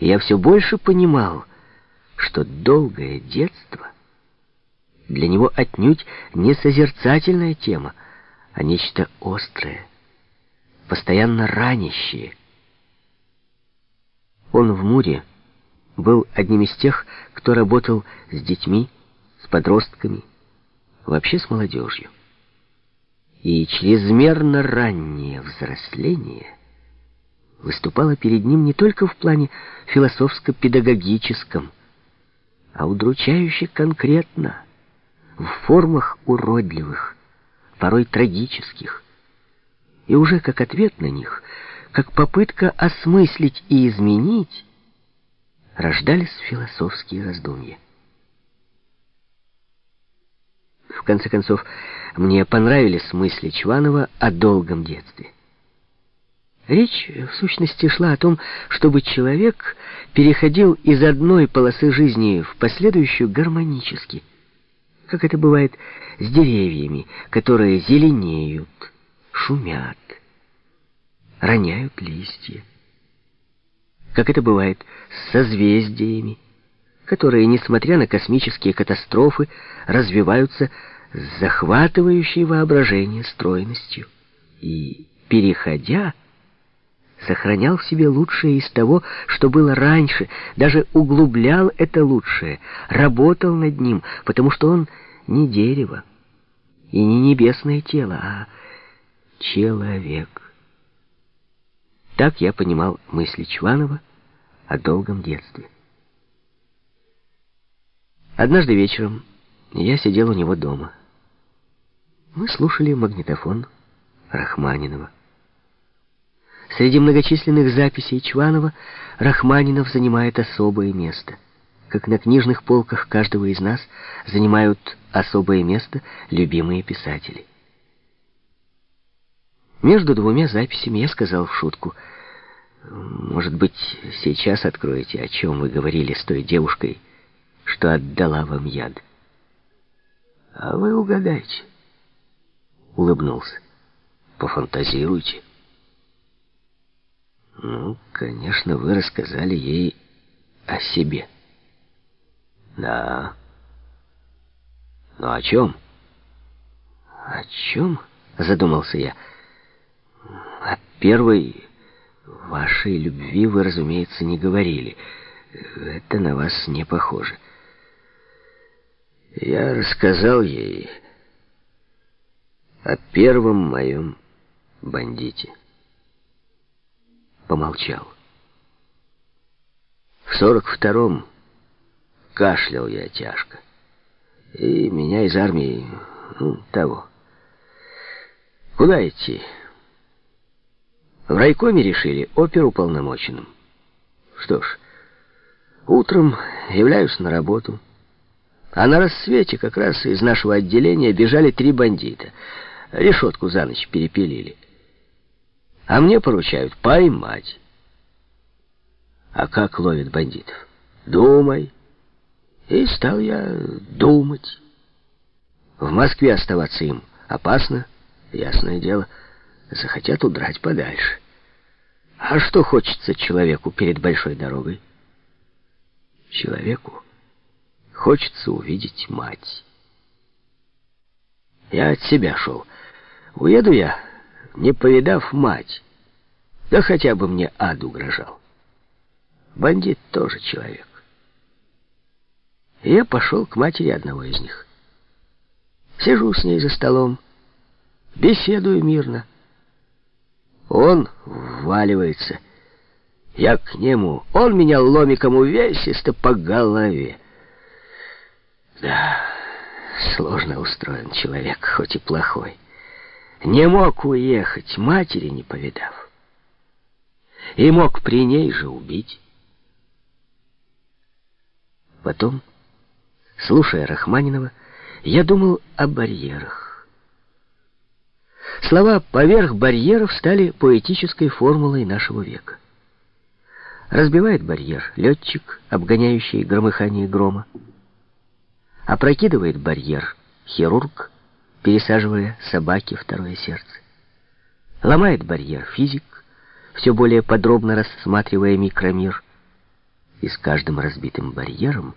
И я все больше понимал, что долгое детство для него отнюдь не созерцательная тема, а нечто острое, постоянно ранящее. Он в Муре был одним из тех, кто работал с детьми, с подростками, вообще с молодежью. И чрезмерно раннее взросление выступало перед ним не только в плане философско-педагогическом, а удручающе конкретно, в формах уродливых, порой трагических. И уже как ответ на них, как попытка осмыслить и изменить, рождались философские раздумья. В конце концов, мне понравились мысли Чванова о долгом детстве. Речь, в сущности, шла о том, чтобы человек переходил из одной полосы жизни в последующую гармонически, как это бывает с деревьями, которые зеленеют, шумят, роняют листья. Как это бывает с созвездиями, которые, несмотря на космические катастрофы, развиваются с захватывающей воображение стройностью и, переходя, сохранял в себе лучшее из того, что было раньше, даже углублял это лучшее, работал над ним, потому что он не дерево и не небесное тело, а человек. Так я понимал мысли Чванова о долгом детстве. Однажды вечером я сидел у него дома. Мы слушали магнитофон Рахманинова. Среди многочисленных записей Чванова Рахманинов занимает особое место. Как на книжных полках каждого из нас занимают особое место любимые писатели. Между двумя записями я сказал в шутку, «Может быть, сейчас откроете, о чем вы говорили с той девушкой, что отдала вам яд?» «А вы угадайте», — улыбнулся. «Пофантазируйте». Ну, конечно, вы рассказали ей о себе. Да. Но о чем? О чем? Задумался я. О первой вашей любви вы, разумеется, не говорили. Это на вас не похоже. Я рассказал ей о первом моем бандите помолчал. В сорок втором кашлял я тяжко. И меня из армии, ну, того. Куда идти? В райкоме решили оперуполномоченным. Что ж, утром являюсь на работу. А на рассвете как раз из нашего отделения бежали три бандита. Решетку за ночь перепилили. А мне поручают поймать. А как ловят бандитов? Думай. И стал я думать. В Москве оставаться им опасно, ясное дело. Захотят удрать подальше. А что хочется человеку перед большой дорогой? Человеку хочется увидеть мать. Я от себя шел. Уеду я не повидав мать. Да хотя бы мне ад угрожал. Бандит тоже человек. Я пошел к матери одного из них. Сижу с ней за столом, беседую мирно. Он вваливается. Я к нему. Он меня ломиком увесисто по голове. Да, сложно устроен человек, хоть и плохой не мог уехать, матери не повидав. И мог при ней же убить. Потом, слушая Рахманинова, я думал о барьерах. Слова «поверх барьеров» стали поэтической формулой нашего века. Разбивает барьер летчик, обгоняющий громыхание грома. Опрокидывает барьер хирург, пересаживая собаке второе сердце. Ломает барьер физик, все более подробно рассматривая микромир. и с каждым разбитым барьером